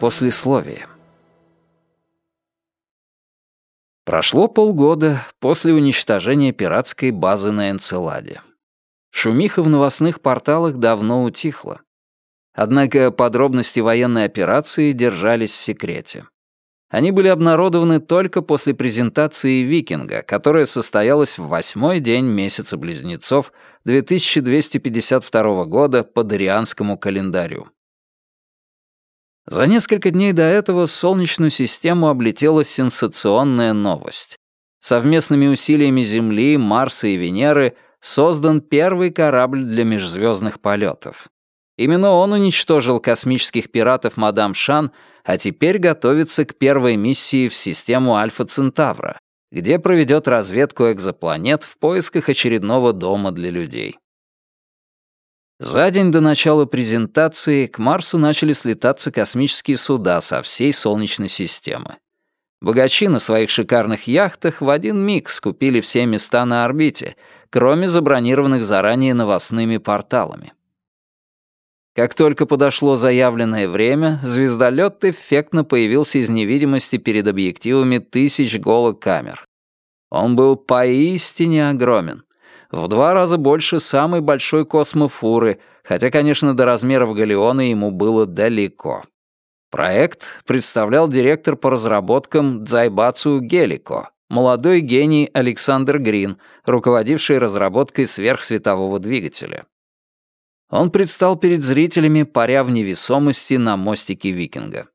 Послесловие. Прошло полгода после уничтожения пиратской базы на Энцеладе. Шумиха в новостных порталах давно утихла. Однако подробности военной операции держались в секрете. Они были обнародованы только после презентации «Викинга», которая состоялась в восьмой день месяца близнецов 2252 года по Дарианскому календарю. За несколько дней до этого Солнечную систему облетела сенсационная новость. Совместными усилиями Земли, Марса и Венеры создан первый корабль для межзвездных полетов. Именно он уничтожил космических пиратов Мадам Шан, а теперь готовится к первой миссии в систему Альфа Центавра, где проведет разведку экзопланет в поисках очередного дома для людей. За день до начала презентации к Марсу начали слетаться космические суда со всей Солнечной системы. Богачи на своих шикарных яхтах в один миг скупили все места на орбите, кроме забронированных заранее новостными порталами. Как только подошло заявленное время, звездолет эффектно появился из невидимости перед объективами тысяч голокамер. Он был поистине огромен в два раза больше самой большой космофуры, хотя, конечно, до размеров галеона ему было далеко. Проект представлял директор по разработкам Дзайбацу Гелико, молодой гений Александр Грин, руководивший разработкой сверхсветового двигателя. Он предстал перед зрителями, паря в невесомости на мостике Викинга.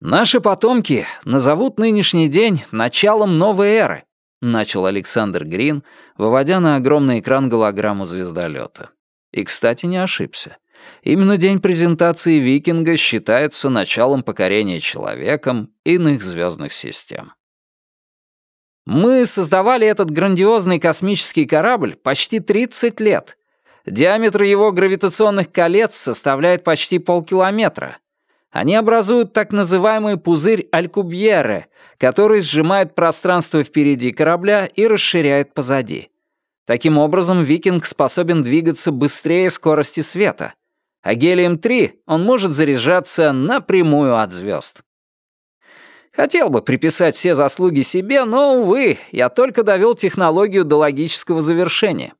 «Наши потомки назовут нынешний день началом новой эры», начал Александр Грин, выводя на огромный экран голограмму звездолета. И, кстати, не ошибся. Именно день презентации «Викинга» считается началом покорения человеком иных звездных систем. Мы создавали этот грандиозный космический корабль почти 30 лет. Диаметр его гравитационных колец составляет почти полкилометра. Они образуют так называемый пузырь Алькубьере, который сжимает пространство впереди корабля и расширяет позади. Таким образом, Викинг способен двигаться быстрее скорости света, а гелием-3 он может заряжаться напрямую от звезд. Хотел бы приписать все заслуги себе, но, увы, я только довел технологию до логического завершения.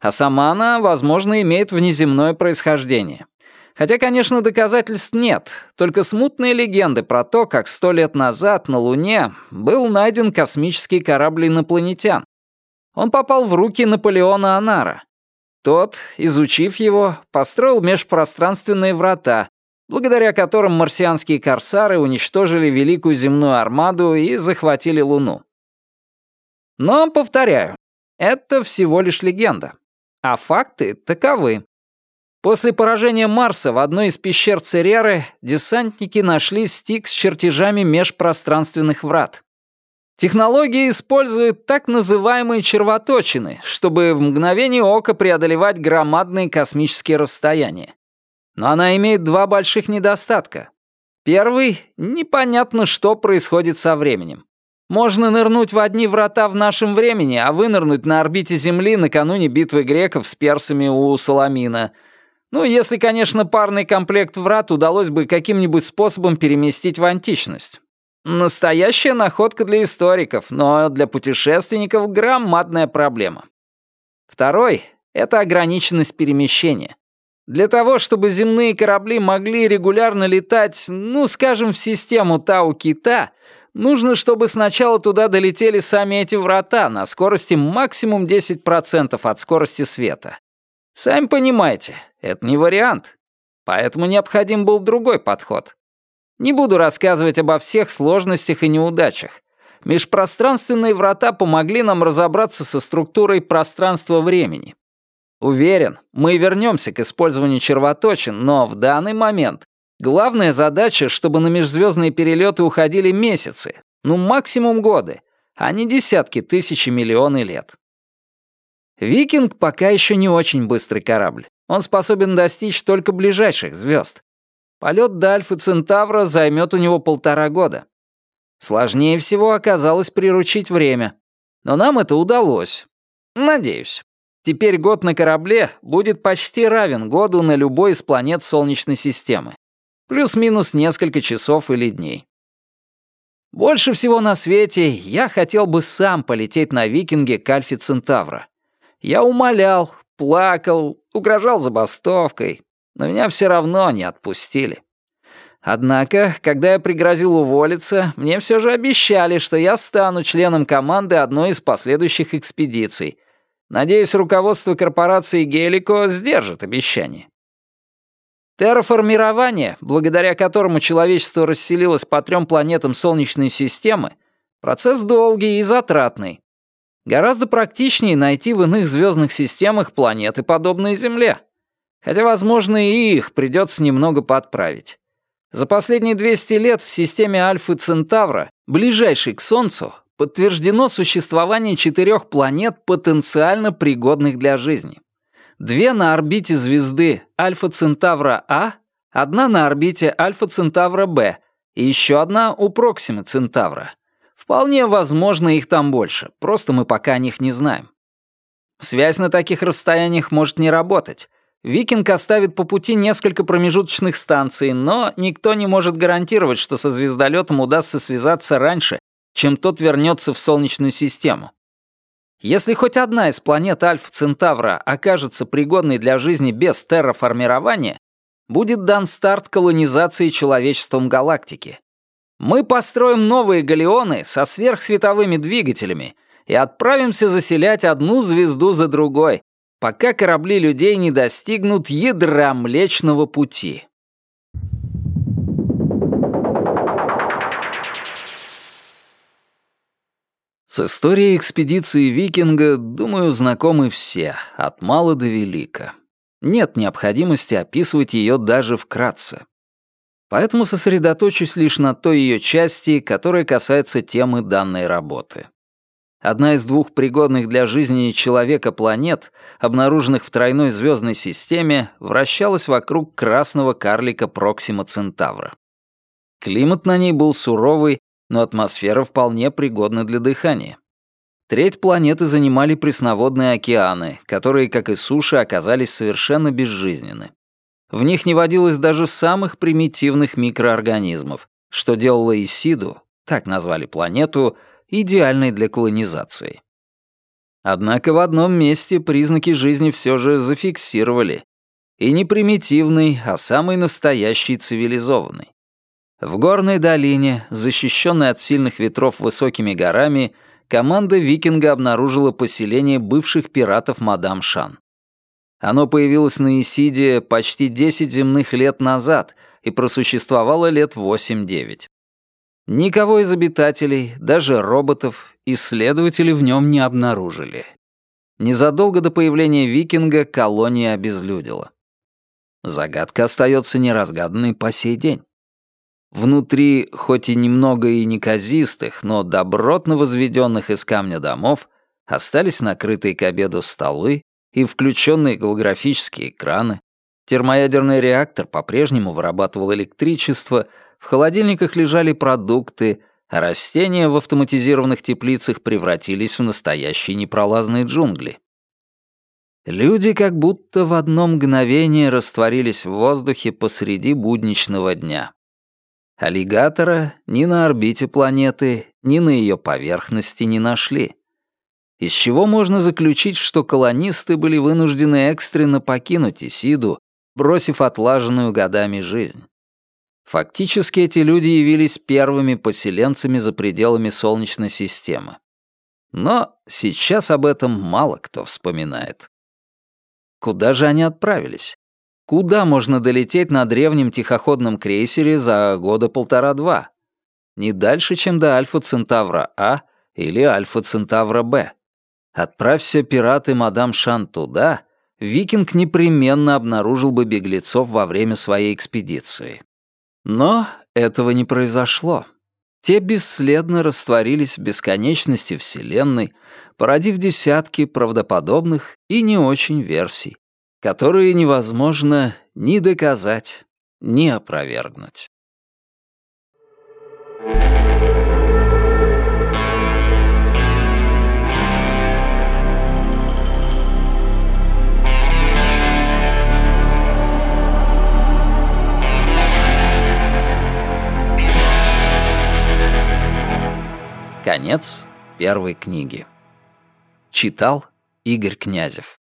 А сама она, возможно, имеет внеземное происхождение. Хотя, конечно, доказательств нет, только смутные легенды про то, как сто лет назад на Луне был найден космический корабль инопланетян. Он попал в руки Наполеона Анара. Тот, изучив его, построил межпространственные врата, благодаря которым марсианские корсары уничтожили Великую земную армаду и захватили Луну. Но, повторяю, это всего лишь легенда. А факты таковы. После поражения Марса в одной из пещер Цереры десантники нашли стик с чертежами межпространственных врат. Технология использует так называемые червоточины, чтобы в мгновение ока преодолевать громадные космические расстояния. Но она имеет два больших недостатка. Первый — непонятно, что происходит со временем. Можно нырнуть в одни врата в нашем времени, а вынырнуть на орбите Земли накануне битвы греков с персами у Саламина — ну, если, конечно, парный комплект врат удалось бы каким-нибудь способом переместить в античность. Настоящая находка для историков, но для путешественников громадная проблема. Второй — это ограниченность перемещения. Для того, чтобы земные корабли могли регулярно летать, ну, скажем, в систему Тау-Кита, нужно, чтобы сначала туда долетели сами эти врата на скорости максимум 10% от скорости света. Сами понимаете, это не вариант. Поэтому необходим был другой подход. Не буду рассказывать обо всех сложностях и неудачах. Межпространственные врата помогли нам разобраться со структурой пространства-времени. Уверен, мы вернемся к использованию червоточин, но в данный момент главная задача, чтобы на межзвездные перелеты уходили месяцы, ну максимум годы, а не десятки тысяч и миллионы лет. «Викинг» пока еще не очень быстрый корабль. Он способен достичь только ближайших звезд. Полет до Альфы Центавра займет у него полтора года. Сложнее всего оказалось приручить время. Но нам это удалось. Надеюсь. Теперь год на корабле будет почти равен году на любой из планет Солнечной системы. Плюс-минус несколько часов или дней. Больше всего на свете я хотел бы сам полететь на викинге к Альфе Центавра. Я умолял, плакал, угрожал забастовкой, но меня все равно не отпустили. Однако, когда я пригрозил уволиться, мне все же обещали, что я стану членом команды одной из последующих экспедиций. Надеюсь, руководство корпорации Гелико сдержит обещание. Терраформирование, благодаря которому человечество расселилось по трем планетам Солнечной системы, процесс долгий и затратный. Гораздо практичнее найти в иных звездных системах планеты, подобные Земле. Хотя, возможно, и их придется немного подправить. За последние 200 лет в системе Альфы Центавра, ближайшей к Солнцу, подтверждено существование четырех планет, потенциально пригодных для жизни. Две на орбите звезды Альфа Центавра А, одна на орбите Альфа Центавра Б и еще одна у Проксимы Центавра. Вполне возможно, их там больше, просто мы пока о них не знаем. Связь на таких расстояниях может не работать. Викинг оставит по пути несколько промежуточных станций, но никто не может гарантировать, что со звездолетом удастся связаться раньше, чем тот вернется в Солнечную систему. Если хоть одна из планет Альфа Центавра окажется пригодной для жизни без терраформирования, будет дан старт колонизации человечеством галактики. Мы построим новые галеоны со сверхсветовыми двигателями и отправимся заселять одну звезду за другой, пока корабли людей не достигнут ядра Млечного Пути. С историей экспедиции Викинга, думаю, знакомы все, от мала до велика. Нет необходимости описывать ее даже вкратце. Поэтому сосредоточусь лишь на той ее части, которая касается темы данной работы. Одна из двух пригодных для жизни человека планет, обнаруженных в тройной звездной системе, вращалась вокруг красного карлика Проксима Центавра. Климат на ней был суровый но атмосфера вполне пригодна для дыхания. Треть планеты занимали пресноводные океаны, которые, как и суши, оказались совершенно безжизненны. В них не водилось даже самых примитивных микроорганизмов, что делало Исиду, так назвали планету, идеальной для колонизации. Однако в одном месте признаки жизни все же зафиксировали. И не примитивный, а самый настоящий цивилизованный. В горной долине, защищенной от сильных ветров высокими горами, команда викинга обнаружила поселение бывших пиратов Мадам Шан. Оно появилось на Исиде почти 10 земных лет назад и просуществовало лет 8-9. Никого из обитателей, даже роботов, исследователи в нем не обнаружили. Незадолго до появления викинга колония обезлюдила. Загадка остается неразгаданной по сей день. Внутри, хоть и немного и неказистых, но добротно возведенных из камня домов, остались накрытые к обеду столы и включенные голографические экраны. Термоядерный реактор по-прежнему вырабатывал электричество, в холодильниках лежали продукты, а растения в автоматизированных теплицах превратились в настоящие непролазные джунгли. Люди как будто в одно мгновение растворились в воздухе посреди будничного дня. Аллигатора ни на орбите планеты, ни на ее поверхности не нашли. Из чего можно заключить, что колонисты были вынуждены экстренно покинуть Исиду, бросив отлаженную годами жизнь. Фактически эти люди явились первыми поселенцами за пределами Солнечной системы. Но сейчас об этом мало кто вспоминает. Куда же они отправились? Куда можно долететь на древнем тихоходном крейсере за года полтора-два? Не дальше, чем до Альфа Центавра А или Альфа Центавра Б. Отправься пираты мадам Шан туда, викинг непременно обнаружил бы беглецов во время своей экспедиции. Но этого не произошло. Те бесследно растворились в бесконечности Вселенной, породив десятки правдоподобных и не очень версий которые невозможно ни доказать, ни опровергнуть. Конец первой книги. Читал Игорь Князев